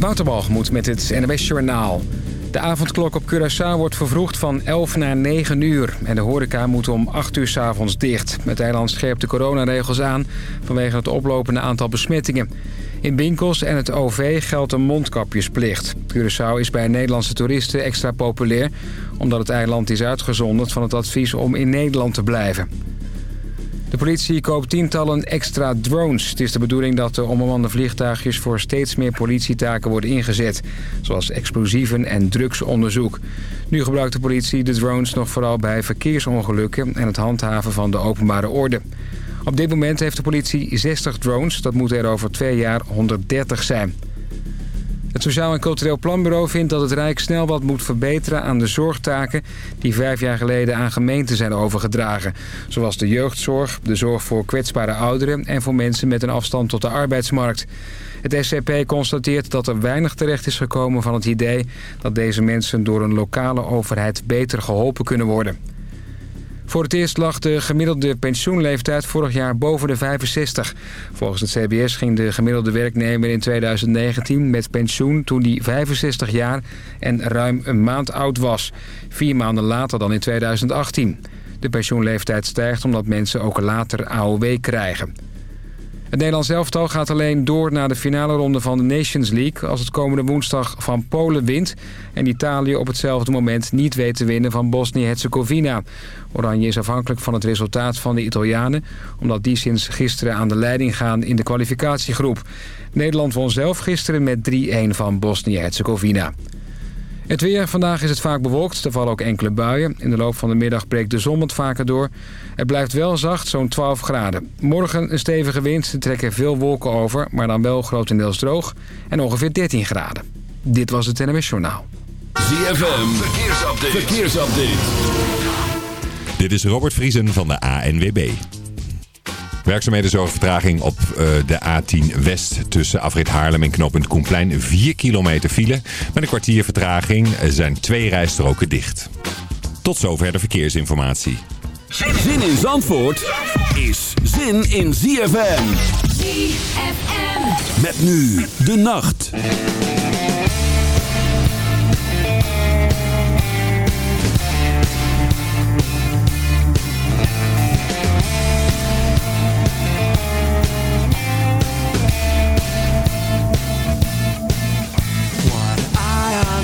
Waterbalgemoed met het NWS Journaal. De avondklok op Curaçao wordt vervroegd van 11 naar 9 uur. En de horeca moet om 8 uur s'avonds dicht. Het eiland scherpt de coronaregels aan vanwege het oplopende aantal besmettingen. In winkels en het OV geldt een mondkapjesplicht. Curaçao is bij Nederlandse toeristen extra populair... omdat het eiland is uitgezonderd van het advies om in Nederland te blijven. De politie koopt tientallen extra drones. Het is de bedoeling dat de onbemande vliegtuigjes voor steeds meer politietaken worden ingezet. Zoals explosieven en drugsonderzoek. Nu gebruikt de politie de drones nog vooral bij verkeersongelukken en het handhaven van de openbare orde. Op dit moment heeft de politie 60 drones. Dat moeten er over twee jaar 130 zijn. Het Sociaal en Cultureel Planbureau vindt dat het Rijk snel wat moet verbeteren aan de zorgtaken die vijf jaar geleden aan gemeenten zijn overgedragen. Zoals de jeugdzorg, de zorg voor kwetsbare ouderen en voor mensen met een afstand tot de arbeidsmarkt. Het SCP constateert dat er weinig terecht is gekomen van het idee dat deze mensen door een lokale overheid beter geholpen kunnen worden. Voor het eerst lag de gemiddelde pensioenleeftijd vorig jaar boven de 65. Volgens het CBS ging de gemiddelde werknemer in 2019 met pensioen toen hij 65 jaar en ruim een maand oud was. Vier maanden later dan in 2018. De pensioenleeftijd stijgt omdat mensen ook later AOW krijgen. Het Nederlands elftal gaat alleen door naar de finale ronde van de Nations League... als het komende woensdag van Polen wint... en Italië op hetzelfde moment niet weet te winnen van Bosnië-Herzegovina. Oranje is afhankelijk van het resultaat van de Italianen... omdat die sinds gisteren aan de leiding gaan in de kwalificatiegroep. Nederland won zelf gisteren met 3-1 van Bosnië-Herzegovina. Het weer. Vandaag is het vaak bewolkt. Er vallen ook enkele buien. In de loop van de middag breekt de zon wat vaker door. Het blijft wel zacht, zo'n 12 graden. Morgen een stevige wind. Er trekken veel wolken over, maar dan wel grotendeels droog. En ongeveer 13 graden. Dit was het NMS Journaal. ZFM. Verkeersupdate. Verkeersupdate. Dit is Robert Vriesen van de ANWB. Werkzaamheden zorgen vertraging op uh, de A10 West tussen Afrit Haarlem en knooppunt Koenplein. 4 kilometer file. Met een kwartier vertraging zijn twee rijstroken dicht. Tot zover de verkeersinformatie. Zin in Zandvoort is zin in ZFM. ZFM. Met nu de nacht.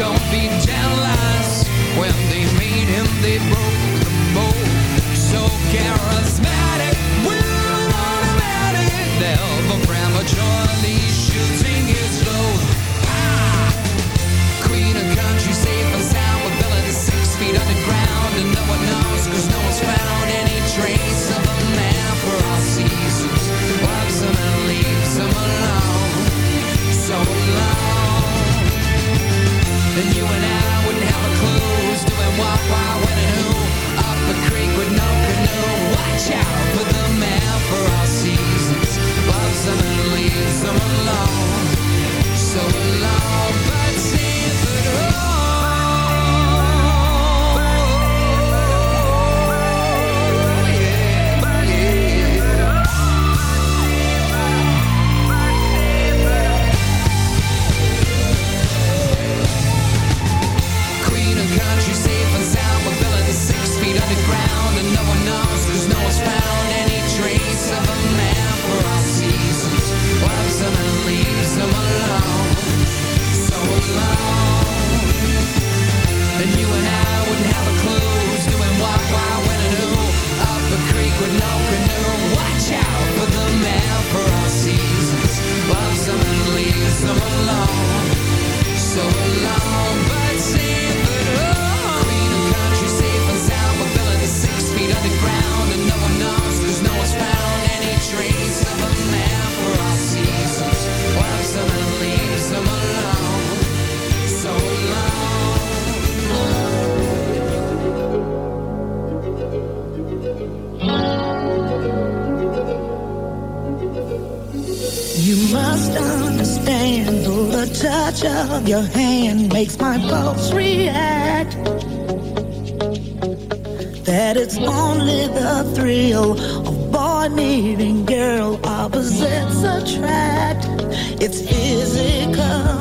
don't be jealous. When they made him, they broke the mold. So charismatic, will automatic, never prematurely shooting his load. Ah! Queen of country, safe and sound, with villains six feet underground, and no one knows 'cause no one's found Then you and I wouldn't have a clue who's doing what, when and who. Up creek with no canoe. Watch out for the man for our seasons. Loves them and leaves them alone. So alone. makes my pulse react. That it's only the thrill of boy meeting girl, opposites attract. It's physical.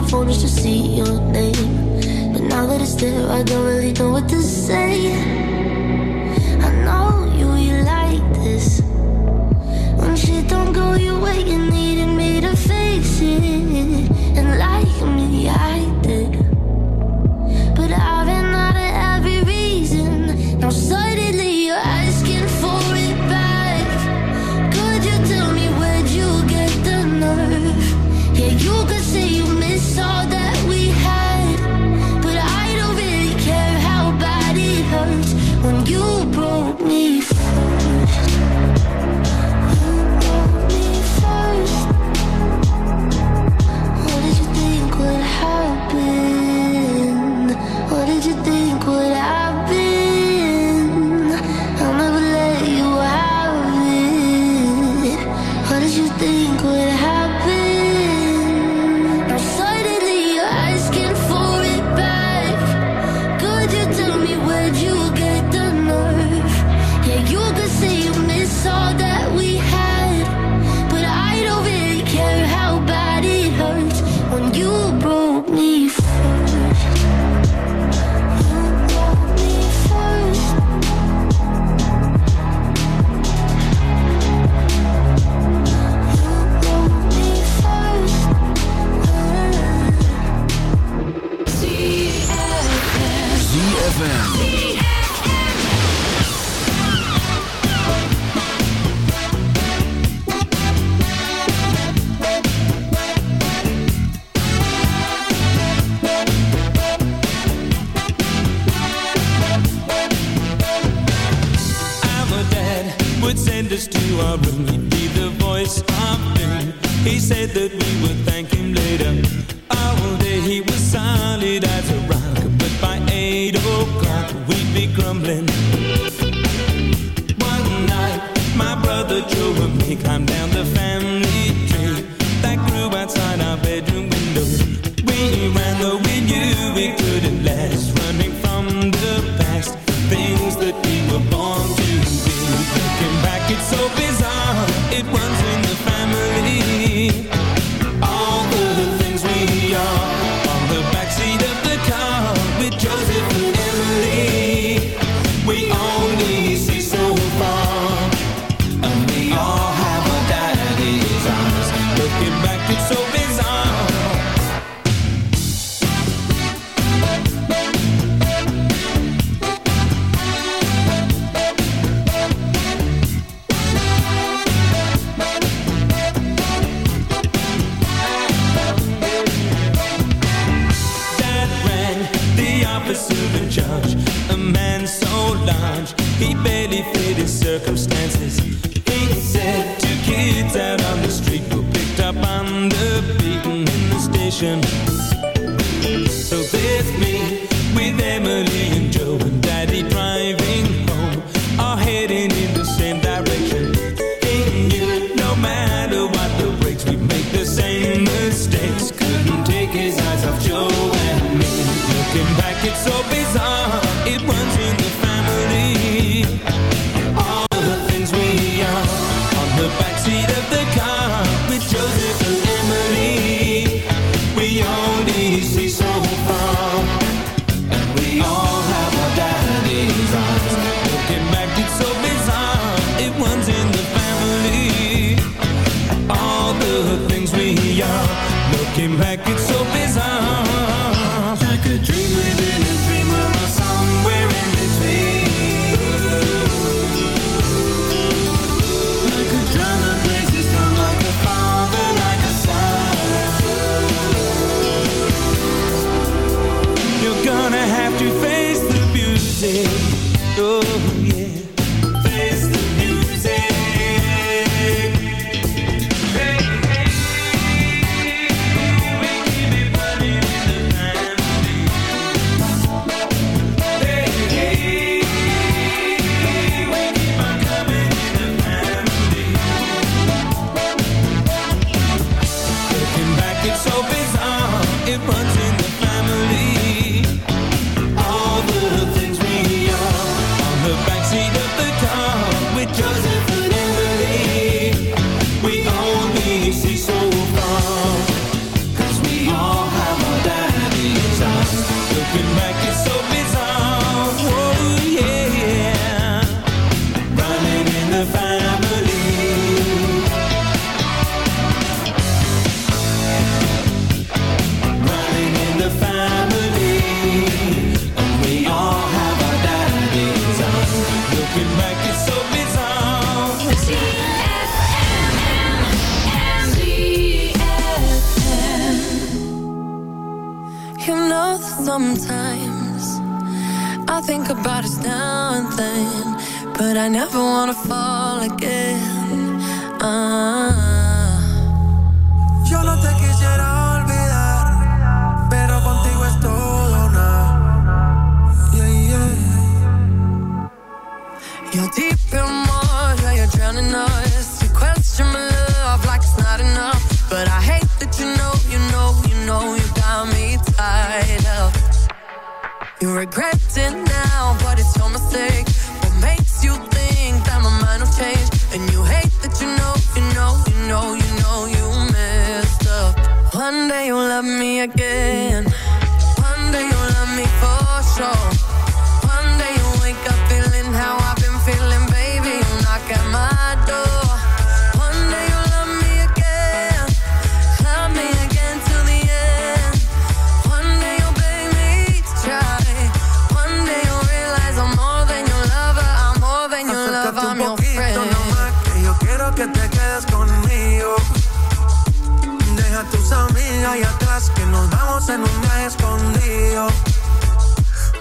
my phone just to see your name. But now that it's there, I don't really know what to say. I know you, you like this. When shit don't go your way, you needed me to fix it. And like me, I did. But I ran out of every reason. Now, so do I be the voice of pain? He said that we were thankful. something, but I never wanna fall again. Ah. Yo no te quisiera olvidar, pero contigo es todo nada. Yeah, yeah. You're deep in water, you're drowning us. You question my love like it's not enough, but I hate that you know, you know, you know, you got me tied up. You regret it now, but it's mistake. What makes you think that my mind will change? And you hate that you know, you know, you know, you know you messed up. One day you'll love me again.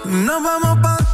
Nos vamos pa'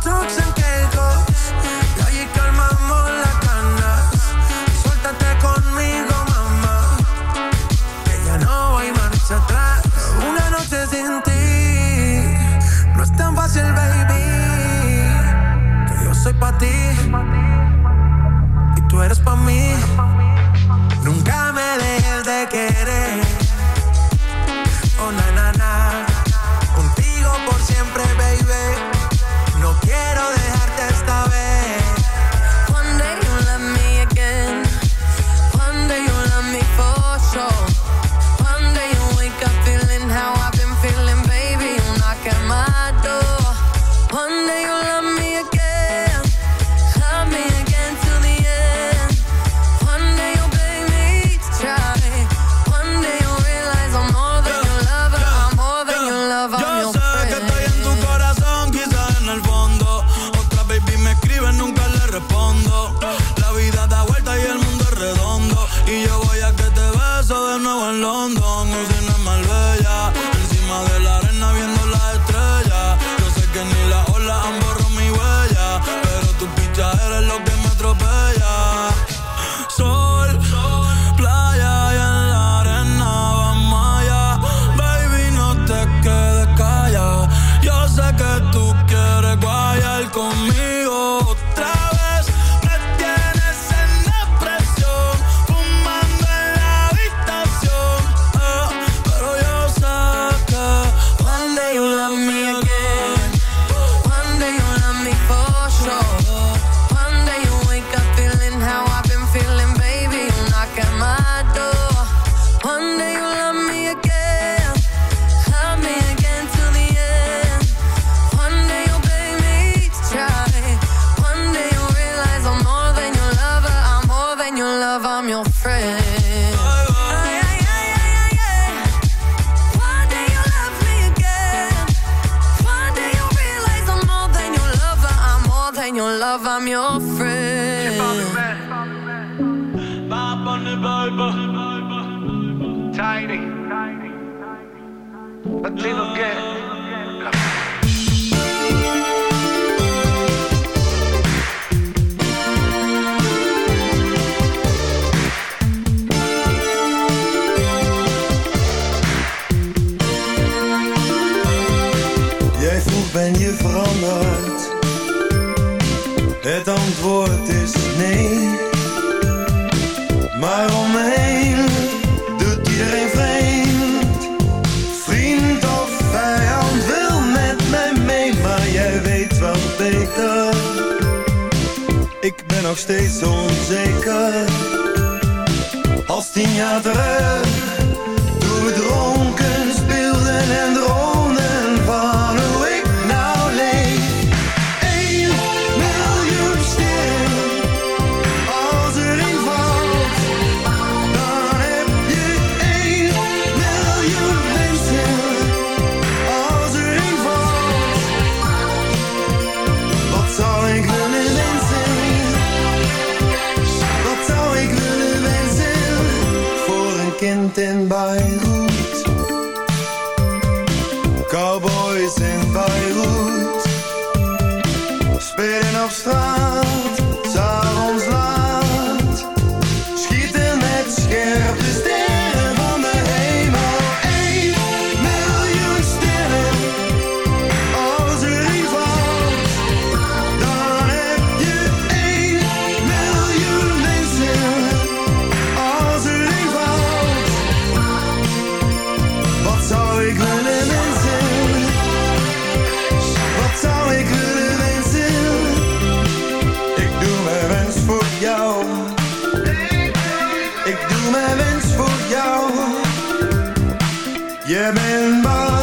Je bent bang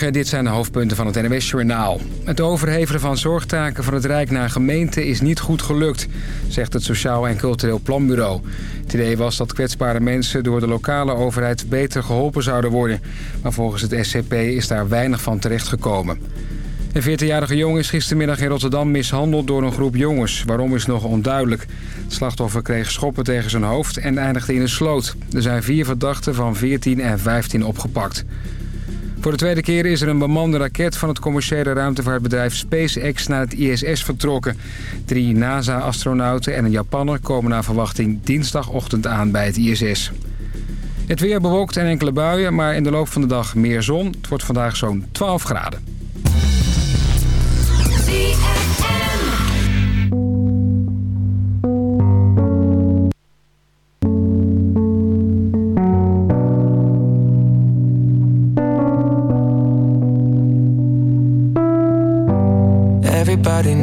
Dit zijn de hoofdpunten van het NWS-journaal. Het overhevelen van zorgtaken van het Rijk naar gemeente is niet goed gelukt, zegt het Sociaal en Cultureel Planbureau. Het idee was dat kwetsbare mensen door de lokale overheid beter geholpen zouden worden. Maar volgens het SCP is daar weinig van terechtgekomen. Een 14-jarige jongen is gistermiddag in Rotterdam mishandeld door een groep jongens. Waarom is nog onduidelijk. Het slachtoffer kreeg schoppen tegen zijn hoofd en eindigde in een sloot. Er zijn vier verdachten van 14 en 15 opgepakt. Voor de tweede keer is er een bemande raket van het commerciële ruimtevaartbedrijf SpaceX naar het ISS vertrokken. Drie NASA-astronauten en een Japanner komen naar verwachting dinsdagochtend aan bij het ISS. Het weer bewolkt en enkele buien, maar in de loop van de dag meer zon. Het wordt vandaag zo'n 12 graden.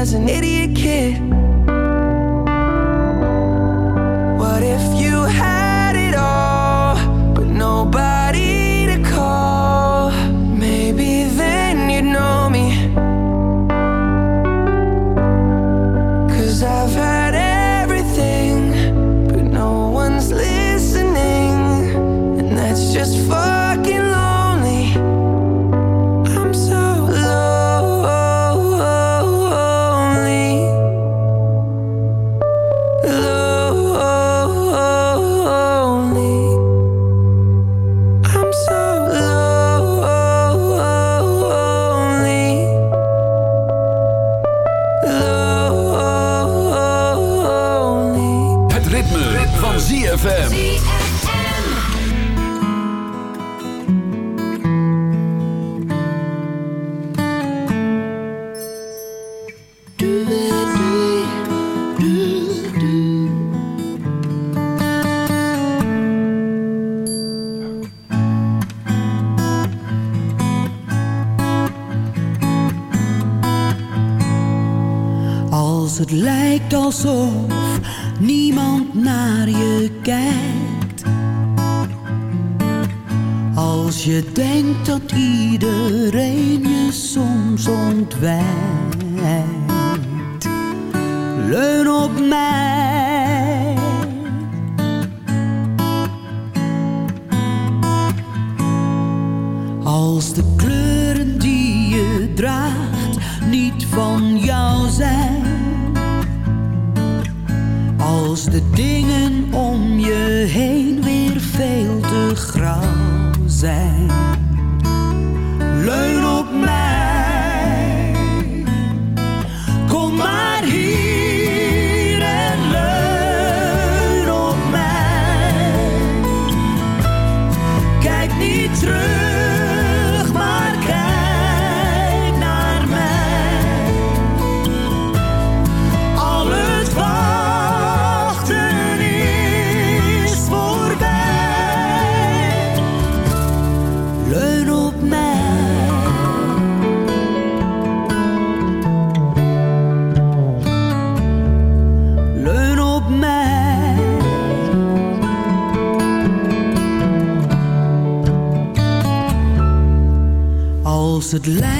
as an idiot grauw zijn. Leun het lijkt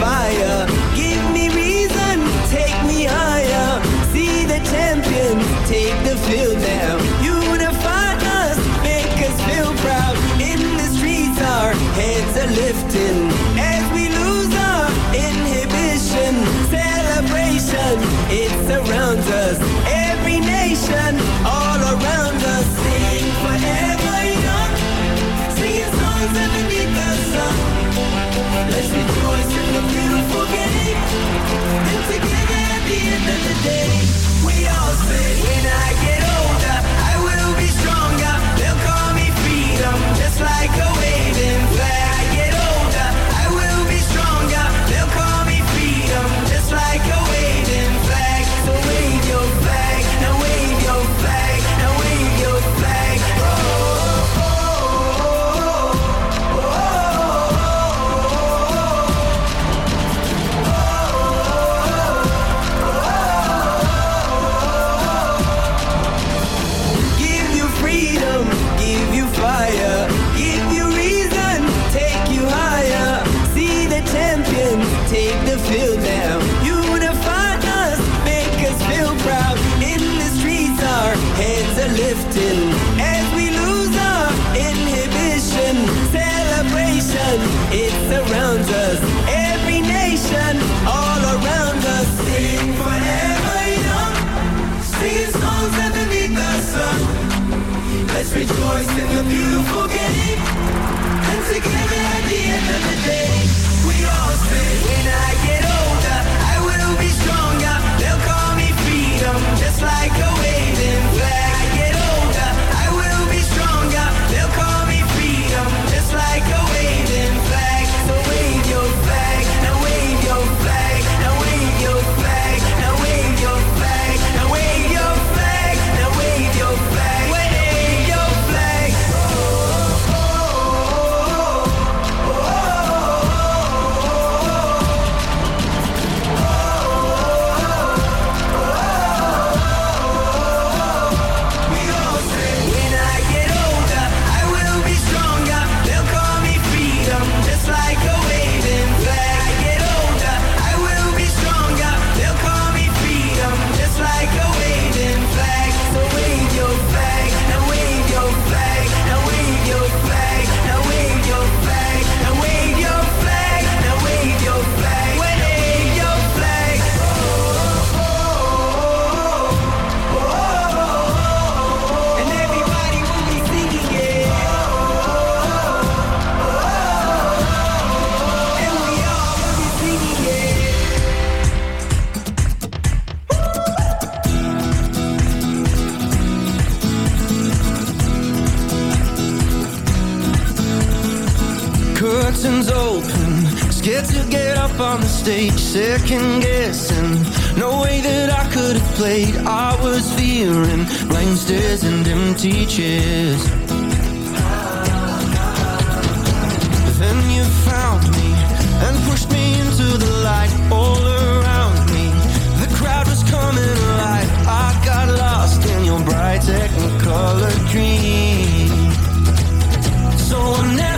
fire Let's rejoice in the beautiful game. And together at the end of the day. Technicolor dream. So I'm never